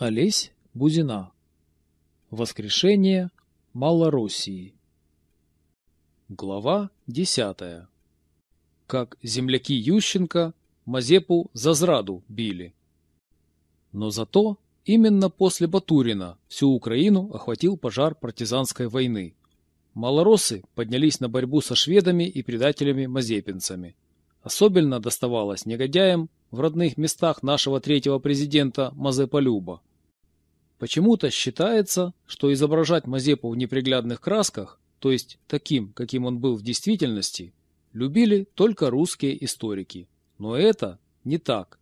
Олесь Бузина. Воскрешение Малороссии. Глава 10. Как земляки Ющенко Мазепу за зраду били. Но зато именно после Батурина всю Украину охватил пожар партизанской войны. Малороссы поднялись на борьбу со шведами и предателями-мазепинцами. Особенно доставалось негодяям в родных местах нашего третьего президента Мазепа-Люба. Почему-то считается, что изображать Мазепу в неприглядных красках, то есть таким, каким он был в действительности, любили только русские историки. Но это не так.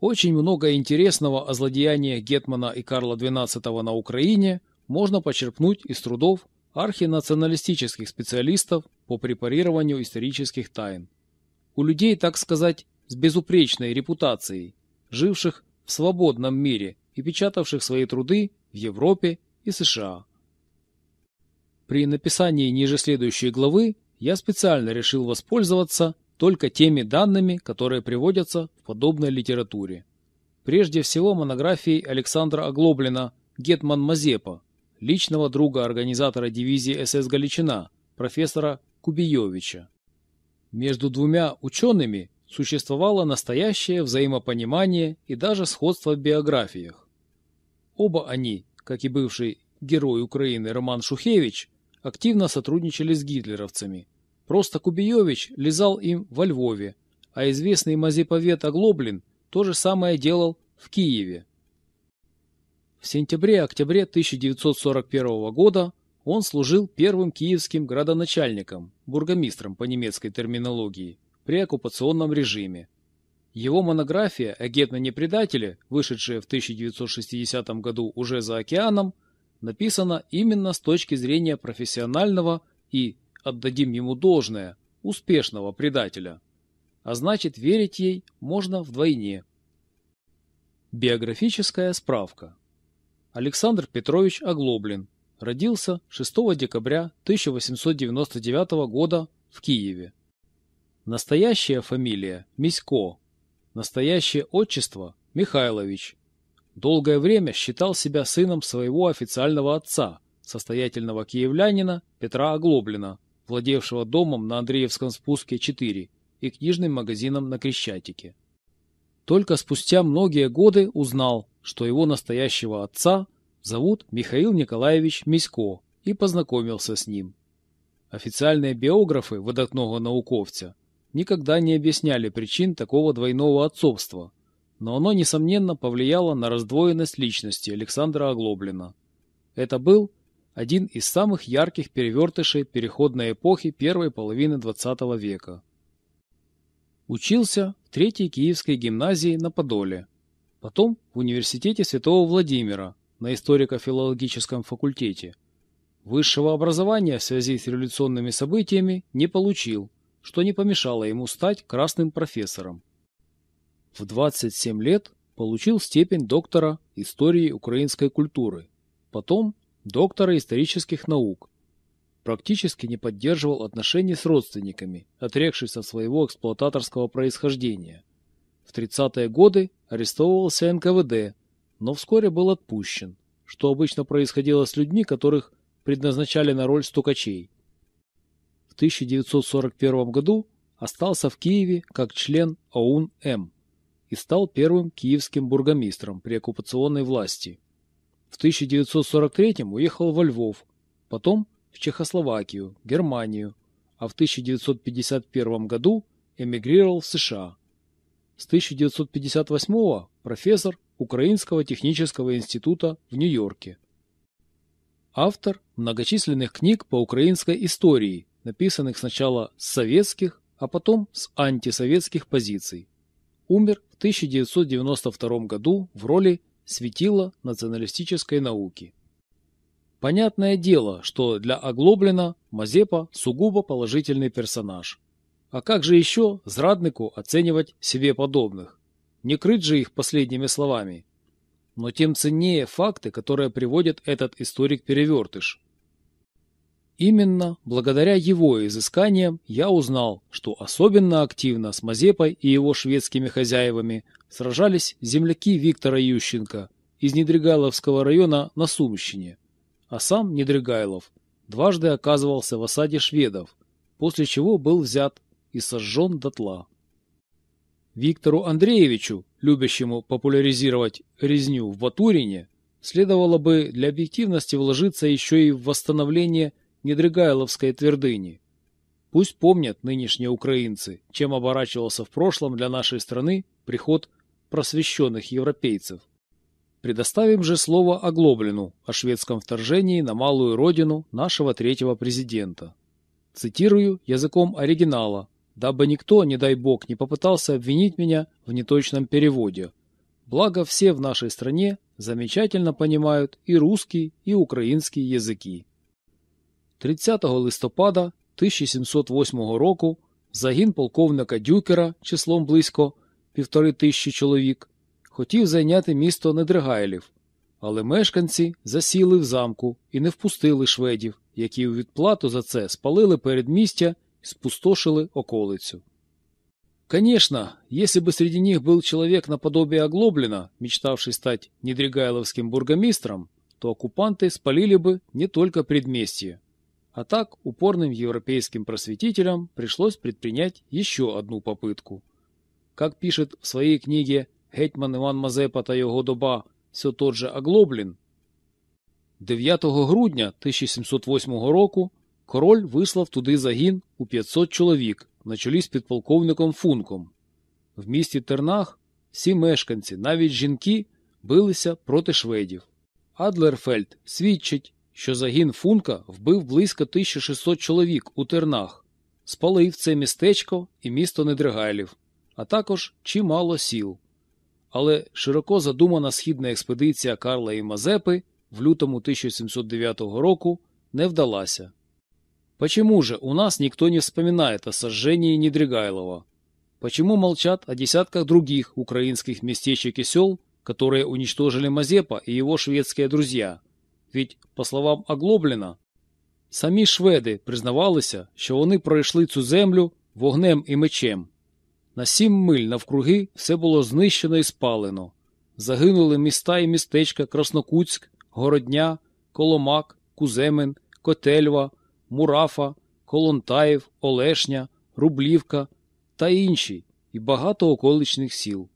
Очень много интересного о злодеяниях Гетмана и Карла XII на Украине можно почерпнуть из трудов архинационалистических специалистов по препарированию исторических тайн. У людей, так сказать, с безупречной репутацией, живших в свободном мире и печатавших свои труды в Европе и США. При написании ниже следующей главы я специально решил воспользоваться только теми данными, которые приводятся в подобной литературе. Прежде всего монографией Александра Оглоблина «Гетман Мазепа», личного друга организатора дивизии СС «Галичина», профессора Кубиевича. Между двумя учеными существовало настоящее взаимопонимание и даже сходство в биографиях. Оба они, как и бывший герой Украины Роман Шухевич, активно сотрудничали с гитлеровцами. Просто Кубиевич лизал им во Львове, а известный мазеповед Оглоблин то же самое делал в Киеве. В сентябре-октябре 1941 года он служил первым киевским градоначальником, бургомистром по немецкой терминологии, при оккупационном режиме. Его монография о гетмане-предателе, вышедшая в 1960 году уже за океаном, написана именно с точки зрения профессионального и, отдадим ему должное, успешного предателя. А значит, верить ей можно вдвойне. Биографическая справка. Александр Петрович Оглоблин родился 6 декабря 1899 года в Киеве. Настоящая фамилия – Мисько. Настоящее отчество – Михайлович. Долгое время считал себя сыном своего официального отца, состоятельного киевлянина Петра Оглоблина, владевшего домом на Андреевском спуске 4 и книжным магазином на Крещатике. Только спустя многие годы узнал, что его настоящего отца зовут Михаил Николаевич Мисько и познакомился с ним. Официальные биографы выдатного науковца никогда не объясняли причин такого двойного отцовства, но оно, несомненно, повлияло на раздвоенность личности Александра Оглоблина. Это был один из самых ярких перевертышей переходной эпохи первой половины XX века. Учился в Третьей Киевской гимназии на Подоле, потом в Университете Святого Владимира на историко-филологическом факультете. Высшего образования в связи с революционными событиями не получил, что не помешало ему стать красным профессором. В 27 лет получил степень доктора истории украинской культуры, потом доктора исторических наук. Практически не поддерживал отношений с родственниками, отрекшись от своего эксплуататорского происхождения. В 30-е годы арестовывался НКВД, но вскоре был отпущен, что обычно происходило с людьми, которых предназначали на роль стукачей в 1941 году остался в Киеве как член ОУН-М и стал первым киевским бургомистром при оккупационной власти. В 1943 уехал во Львов, потом в Чехословакию, Германию, а в 1951 году эмигрировал в США. С 1958 профессор Украинского технического института в Нью-Йорке. Автор многочисленных книг по украинской истории, написанных сначала с советских, а потом с антисоветских позиций. Умер в 1992 году в роли светила националистической науки. Понятное дело, что для Оглоблина Мазепа сугубо положительный персонаж. А как же еще зраднику оценивать себе подобных? Не крыть же их последними словами. Но тем ценнее факты, которые приводит этот историк-перевертыш. Именно благодаря его изысканиям я узнал, что особенно активно с Мазепой и его шведскими хозяевами сражались земляки Виктора Ющенко из Недригайловского района на Сумщине, а сам Недригайлов дважды оказывался в осаде шведов, после чего был взят и сожжен дотла. Виктору Андреевичу, любящему популяризировать резню в Батурине, следовало бы для объективности вложиться еще и в восстановление Недригайловской твердыни. Пусть помнят нынешние украинцы, чем оборачивался в прошлом для нашей страны приход просвещенных европейцев. Предоставим же слово Оглоблину о шведском вторжении на малую родину нашего третьего президента. Цитирую языком оригинала, дабы никто, не дай бог, не попытался обвинить меня в неточном переводе. Благо все в нашей стране замечательно понимают и русский, и украинский языки. 30 листопада 1708 року загін полковника Дюкера числом близько півтори тисячі чоловік хотів зайняти місто Недригайлів, але мешканці засіли в замку і не впустили шведів, які у відплату за це спалили передмістя и спустошили околицю. Конечно, если бы среди них был человек наподобие Оглоблина, мечтавший стать Недригайловским бургомистром, то оккупанты спалили бы не только предместье. а так упорным европейским просветителям пришлось предпринять еще одну попытку. Как пишет в своей книге гетьман Іван Мазепа та його доба все тот же Оглоблін, 9 грудня 1708 року король вислав туди загін у 500 чоловік на чолі з підполковником Функом. В місті Тернах всі мешканці, навіть жінки, билися проти шведів. Адлерфельд свідчить, що загін Функа вбив близько 1600 чоловік у Тернах, спалив це містечко і місто Недригайлів, а також чимало сіл. Але широко задумана східна експедиція Карла і Мазепи в лютому 1709 року не вдалася. Почему же у нас никто не вспоминает о сожжении Недригайлова? Почему молчат о десятках других украинских местечек и сел, которые уничтожили Мазепа и его шведские друзья? Ведь, по словам Оглобліна, самі шведи признавалися, що вони пройшли цю землю вогнем і мечем. На сім миль навкруги все було знищено і спалено. Загинули міста і містечка Краснокутськ, Городня, Коломак, Куземин, Котельва, Мурафа, Колонтаїв, Олешня, Рублівка та інші і багато околичных сил.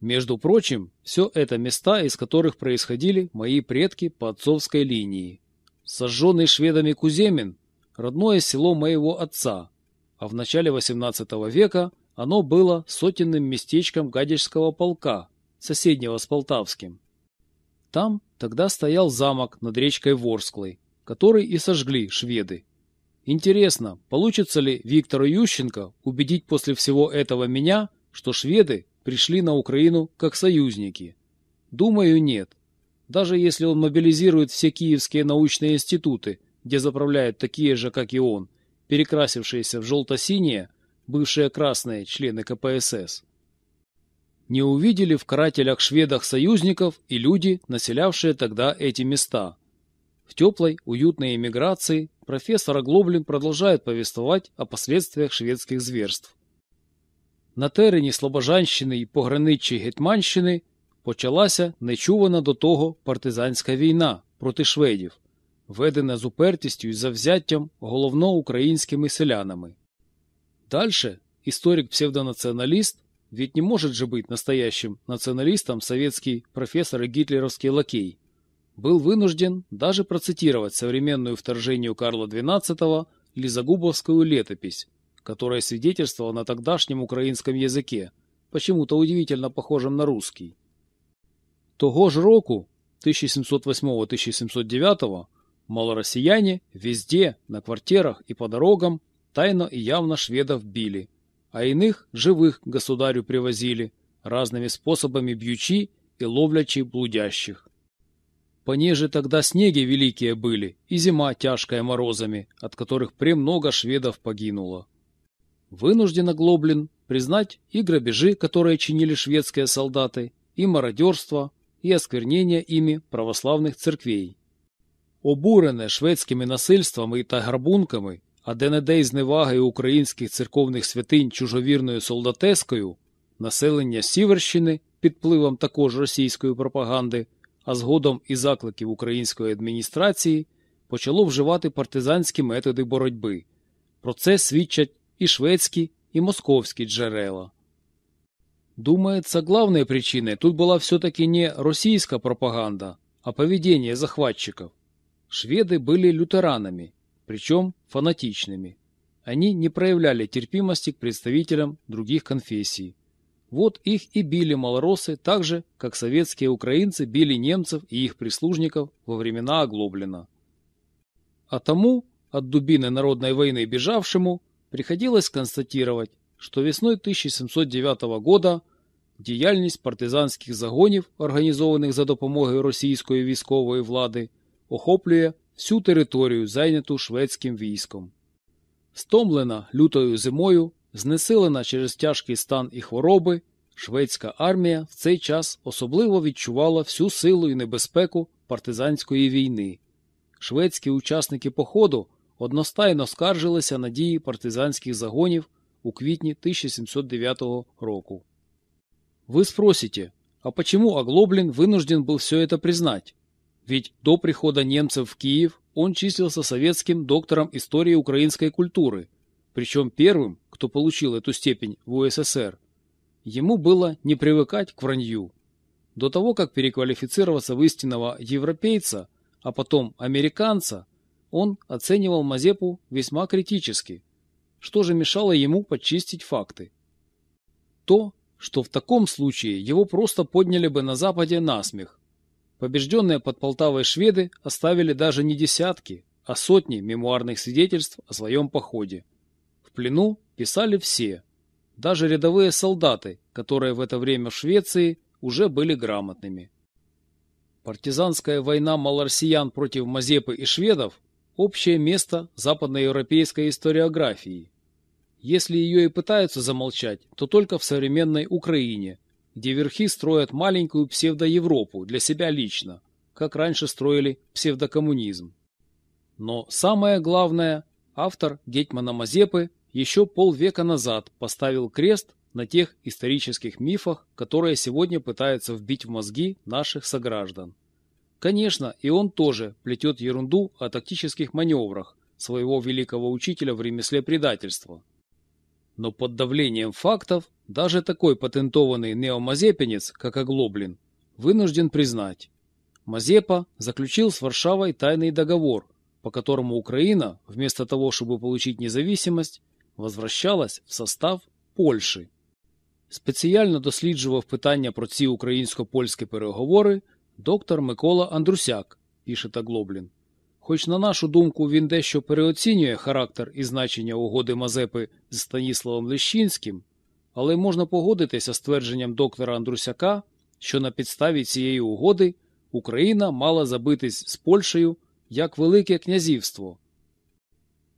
Между прочим, все это места, из которых происходили мои предки по отцовской линии. Сожженный шведами Куземин – родное село моего отца, а в начале XVIII века оно было сотенным местечком Гадяжского полка, соседнего с Полтавским. Там тогда стоял замок над речкой Ворсклой, который и сожгли шведы. Интересно, получится ли Виктору Ющенко убедить после всего этого меня, что шведы пришли на Украину как союзники? Думаю, нет. Даже если он мобилизирует все киевские научные институты, где заправляют такие же, как и он, перекрасившиеся в желто-синие, бывшие красные члены КПСС. Не увидели в карателях-шведах союзников и люди, населявшие тогда эти места – в теплой, уютной эмиграции профессор Оглоблин продолжает повествовать о последствиях шведских зверств. На терені Слобожанщини і пограниччі Гетьманщини почалася нечувана до того партизанська війна проти шведів, ведена з упертістю і завзяттям головно українськими селянами. Дальше историк-псевдонационалист, ведь не может же быть настоящим националистом советский профессор и гитлеровский лакей, был вынужден даже процитировать современную вторжению Карла XII Лизагубовскую летопись, которая свидетельствовала на тогдашнем украинском языке, почему-то удивительно похожем на русский. Того ж року, 1708-1709, малороссияне везде, на квартирах и по дорогам, тайно и явно шведов били, а иных живых государю привозили, разными способами бьючи и ловлячи блудящих. Понеже тогда снеги великие были, и зима тяжкая морозами, от которых премного шведов погинуло. Вынужден Глоблин признать и грабежи, которые чинили шведские солдаты, и мародерство, и осквернение ими православных церквей. Обурене шведськими насильствами та грабунками, а де-не-де й зневагою українських церковних святинь чужовірною солдатескою, населення Сіверщини під впливом також російської пропаганди, а згодом і закликів української адміністрації, почало вживати партизанські методи боротьби. Про це свідчать і шведські, и московские джерела. Думается, главной причиной тут была все-таки не российская пропаганда, а поведение захватчиков. Шведы были лютеранами, причем фанатичными. Они не проявляли терпимости к представителям других конфессий. Вот их и били малоросы так же, как советские украинцы били немцев и их прислужников во времена Оглоблина. А тому, от дубины народной войны бежавшему, приходилось констатировать, что весной 1709 года діяльність партизанських загонів, організованих за допомогою російської військової влади, охоплює всю територію, зайняту шведським військом. Стомлена лютою зимою, знесилена через тяжкий стан і хвороби, шведська армія в цей час особливо відчувала всю силу і небезпеку партизанської війни. Шведські учасники походу одностайно скаржилися на дії партизанських загонів у квітні 1709 року. Вы спросите, а почему Оглоблин вынужден был все это признать? Ведь до прихода немцев в Киев он числился советским доктором истории украинской культуры, причем первым, кто получил эту степень в УССР. Ему было не привыкать к вранью. До того, как переквалифицироваться в истинного европейца, а потом американца, он оценивал Мазепу весьма критически. Что же мешало ему подчистить факты? То, что в таком случае его просто подняли бы на Западе на смех. Побежденные под Полтавой шведы оставили даже не десятки, а сотни мемуарных свидетельств о своем походе. В плену писали все, даже рядовые солдаты, которые в это время в Швеции уже были грамотными. Партизанская война малороссиян против Мазепы и шведов общее место западноевропейской историографии. Если ее и пытаются замолчать, то только в современной Украине, где верхи строят маленькую псевдоевропу для себя лично, как раньше строили псевдокоммунизм. Но самое главное, автор Гетмана Мазепы еще полвека назад поставил крест на тех исторических мифах, которые сегодня пытаются вбить в мозги наших сограждан. Конечно, и он тоже плетет ерунду о тактических маневрах своего великого учителя в ремесле предательства. Но под давлением фактов даже такой патентованный неомазепинец, как Оглоблин, вынужден признать. Мазепа заключил с Варшавой тайный договор, по которому Украина, вместо того, чтобы получить независимость, возвращалась в состав Польши. Спеціально досліджував питання про ці українсько-польські переговори Доктор Микола Андрусяк, пише Таглоблін. Хоч, на нашу думку, він дещо переоцінює характер і значення угоди Мазепи з Станіславом Лещинським, але можна погодитися з твердженням доктора Андрусяка, що на підставі цієї угоди Україна мала забитись з Польщею як Велике князівство.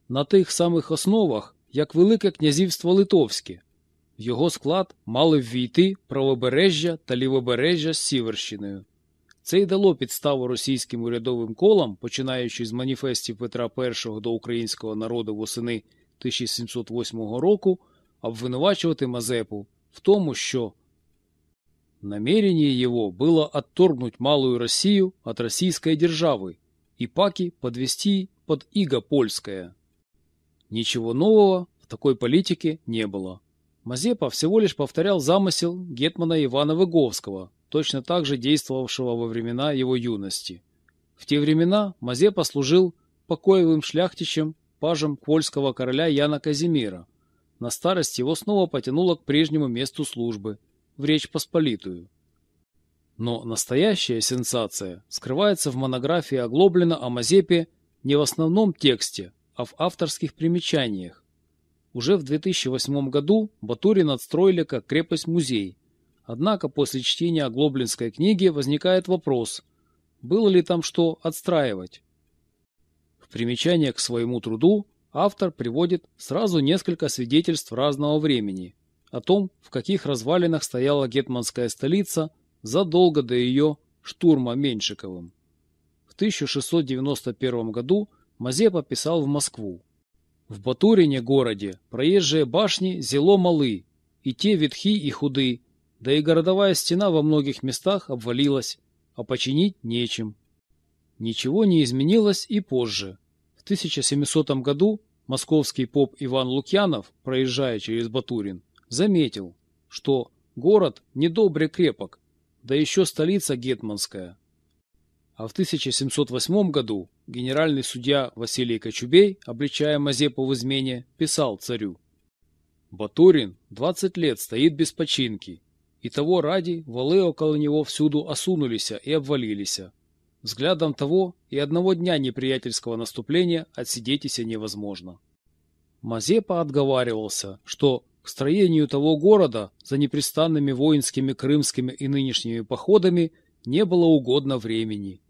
На тих самих основах, як Велике князівство Литовське. В його склад мали ввійти правобережжя та лівобережжя з Сіверщиною. Це й дало підставу російським урядовим колам, починаючи з маніфестів Петра І до українського народу восени 1708 року, обвинувачувати Мазепу в тому, що намерение его было отторгнуть Малую Россию от российской державы и паки подвести под иго польское. Ничего нового в такой политике не было. Мазепа всего лишь повторял замысел гетмана Ивана Выговского – точно так же действовавшего во времена его юности. В те времена Мазепа служил покоевым шляхтичем, пажем польского короля Яна Казимира. На старость его снова потянуло к прежнему месту службы, в Речь Посполитую. Но настоящая сенсация скрывается в монографии Оглоблина о Мазепе не в основном тексте, а в авторских примечаниях. Уже в 2008 году Батурин отстроили как крепость-музей, Однако после чтения Глоблинской книги возникает вопрос, было ли там что отстраивать. В примечание к своему труду автор приводит сразу несколько свидетельств разного времени о том, в каких развалинах стояла гетманская столица задолго до ее штурма Меньшиковым. В 1691 году Мазепа писал в Москву. В Батурине городе проезжие башни зело малы, и те ветхи и худы, да и городовая стена во многих местах обвалилась, а починить нечем. Ничего не изменилось и позже. В 1700 году московский поп Иван Лукьянов, проезжая через Батурин, заметил, что город недобре крепок, да еще столица гетманская. А в 1708 году генеральный судья Василий Кочубей, обличая Мазепу в измене, писал царю «Батурин 20 лет стоит без починки, и того ради валы около него всюду осунулись и обвалились. Взглядом того и одного дня неприятельского наступления отсидетися невозможно. Мазепа отговаривался, что к строению того города за непрестанными воинскими крымскими и нынешними походами не было угодно времени.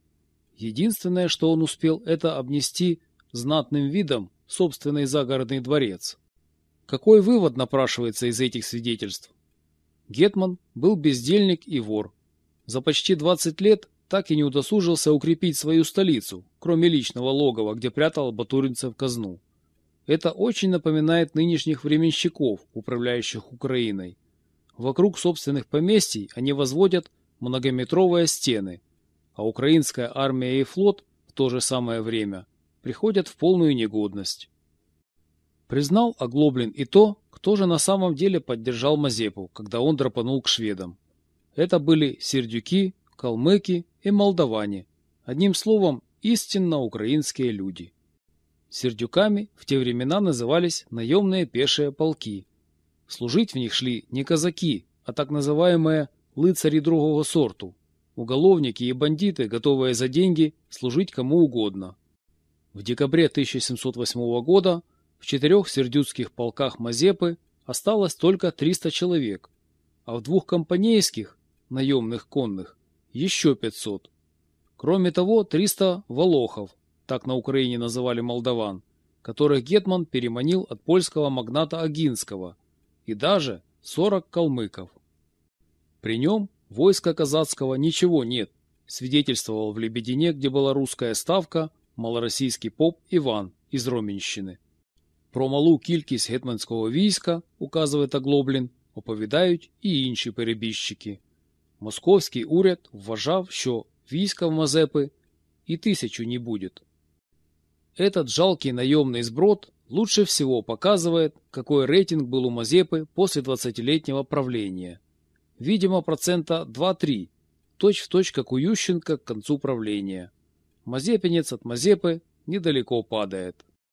Единственное, что он успел, это обнести знатным видом собственный загородный дворец. Какой вывод напрашивается из этих свидетельств? Гетман был бездельник и вор. За почти 20 лет так и не удосужился укрепить свою столицу, кроме личного логова, где прятал батуринцев казну. Это очень напоминает нынешних временщиков, управляющих Украиной. Вокруг собственных поместий они возводят многометровые стены, а украинская армия и флот в то же самое время приходят в полную негодность. Признал Оглоблин и то, кто же на самом деле поддержал Мазепу, когда он драпанул к шведам. Это были сердюки, калмыки и молдаване. Одним словом, истинно украинские люди. Сердюками в те времена назывались наемные пешие полки. Служить в них шли не казаки, а так называемые лыцари другого сорту, уголовники и бандиты, готовые за деньги служить кому угодно. В декабре 1708 года в четырех сердюцких полках Мазепы осталось только 300 человек, а в двух компанейских, наемных конных, еще 500. Кроме того, 300 волохов, так на Украине называли молдаван, которых Гетман переманил от польского магната Агинского, и даже 40 калмыков. При нем войска казацкого ничего нет, свидетельствовал в Лебедине, где была русская ставка, малороссийский поп Иван из Роменщины. Про малу кількість гетманського війська, указує Таглоблін, оповідають і інші перебіжчики. Московський уряд вважав, що війська в Мазепы и тысячу не будет. Этот жалкий наемный сброд лучше всего показывает, какой рейтинг был у Мазепы после 20-летнего правления. Видимо, процента 2-3, точь-в-точь, как у Ющенко к концу правления. Мазепинец от Мазепы недалеко падает.